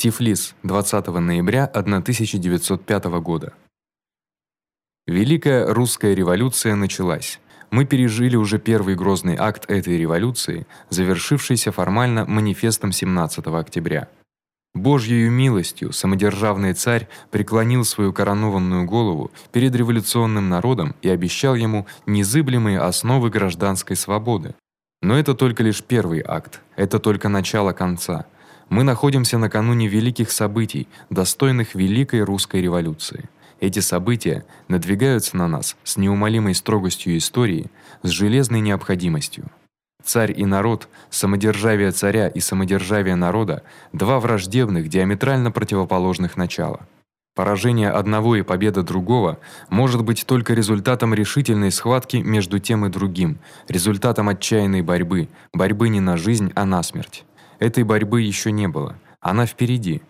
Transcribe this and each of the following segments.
Тифлис, 20 ноября 1905 года. Великая русская революция началась. Мы пережили уже первый грозный акт этой революции, завершившийся формально манифестом 17 октября. Божьей милостью самодержавный царь преклонил свою коронованную голову перед революционным народом и обещал ему незыблемые основы гражданской свободы. Но это только лишь первый акт, это только начало конца. Мы находимся накануне великих событий, достойных великой русской революции. Эти события надвигаются на нас с неумолимой строгостью истории, с железной необходимостью. Царь и народ, самодержавие царя и самодержавие народа два враждебных, диаметрально противоположных начала. Поражение одного и победа другого может быть только результатом решительной схватки между тем и другим, результатом отчаянной борьбы, борьбы не на жизнь, а на смерть. Этой борьбы ещё не было. Она впереди.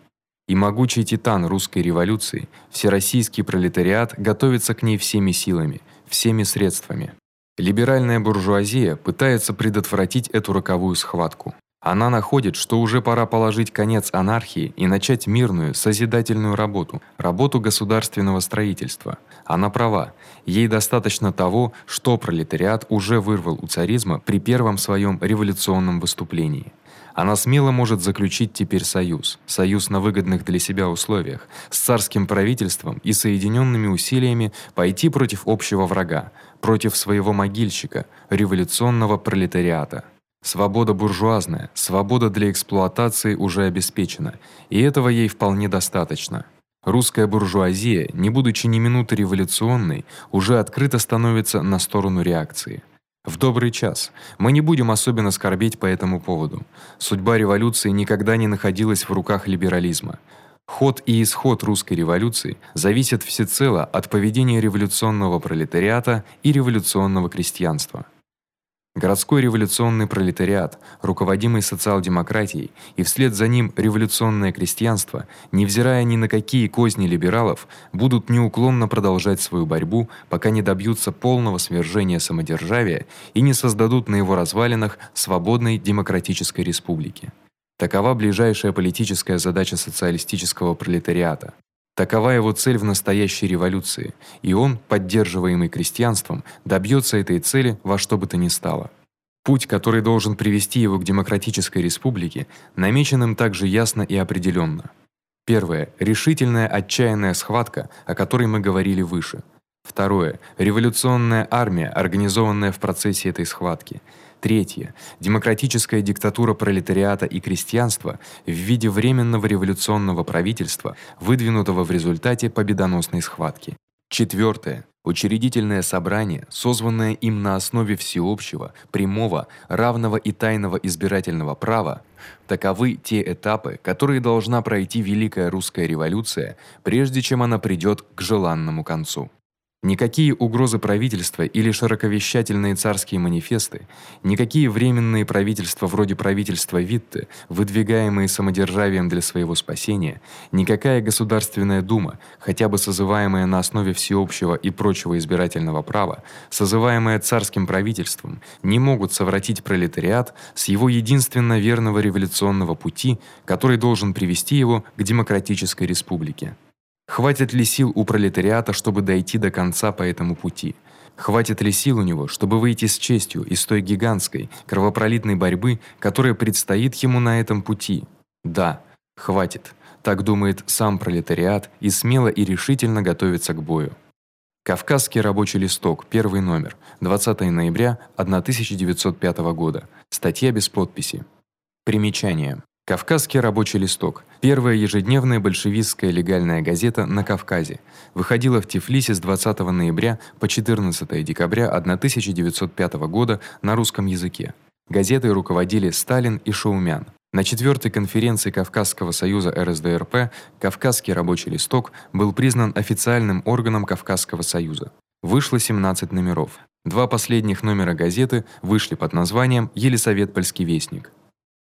И могучий титан русской революции, всероссийский пролетариат готовится к ней всеми силами, всеми средствами. Либеральная буржуазия пытается предотвратить эту роковую схватку. Она находит, что уже пора положить конец анархии и начать мирную, созидательную работу, работу государственного строительства. Она права. Ей достаточно того, что пролетариат уже вырвал у царизма при первом своём революционном выступлении. Она смело может заключить теперь союз, союз на выгодных для себя условиях, с царским правительством и соединёнными усилиями пойти против общего врага, против своего могильщика, революционного пролетариата. Свобода буржуазная, свобода для эксплуатации уже обеспечена, и этого ей вполне достаточно. Русская буржуазия, не будучи ни минуты революционной, уже открыто становится на сторону реакции. В добрый час. Мы не будем особенно скорбеть по этому поводу. Судьба революции никогда не находилась в руках либерализма. Ход и исход русской революции зависят всецело от поведения революционного пролетариата и революционного крестьянства. Городской революционный пролетариат, руководимый социал-демократией, и вслед за ним революционное крестьянство, невзирая ни на какие козни либералов, будут неуклонно продолжать свою борьбу, пока не добьются полного свержения самодержавия и не создадут на его развалинах свободной демократической республики. Такова ближайшая политическая задача социалистического пролетариата. Такова его цель в настоящей революции, и он, поддерживаемый крестьянством, добьётся этой цели во что бы то ни стало. Путь, который должен привести его к демократической республике, намечен им также ясно и определённо. Первое решительная отчаянная схватка, о которой мы говорили выше. Второе революционная армия, организованная в процессе этой схватки. Третье демократическая диктатура пролетариата и крестьянства в виде временного революционного правительства, выдвинутого в результате победоносной схватки. Четвертое учредительное собрание, созванное им на основе всеобщего, прямого, равного и тайного избирательного права. Таковы те этапы, которые должна пройти великая русская революция, прежде чем она придёт к желанному концу. Никакие угрозы правительства или широковещательные царские манифесты, никакие временные правительства вроде правительства Витте, выдвигаемые самодержавием для своего спасения, никакая государственная дума, хотя бы созываемая на основе всеобщего и прочего избирательного права, созываемая царским правительством, не могут совратить пролетариат с его единственно верного революционного пути, который должен привести его к демократической республике. Хватит ли сил у пролетариата, чтобы дойти до конца по этому пути? Хватит ли сил у него, чтобы выйти с честью из той гигантской, кровопролитной борьбы, которая предстоит ему на этом пути? Да, хватит. Так думает сам пролетариат и смело и решительно готовится к бою. Кавказский рабочий листок, первый номер, 20 ноября 1905 года. Статья без подписи. Примечание: Кавказский рабочий листок. Первая ежедневная большевистская легальная газета на Кавказе. Выходила в Тифлисе с 20 ноября по 14 декабря 1905 года на русском языке. Газетой руководили Сталин и Шаумян. На четвёртой конференции Кавказского союза РСДРП Кавказский рабочий листок был признан официальным органом Кавказского союза. Вышло 17 номеров. Два последних номера газеты вышли под названием Елисаветпольский вестник.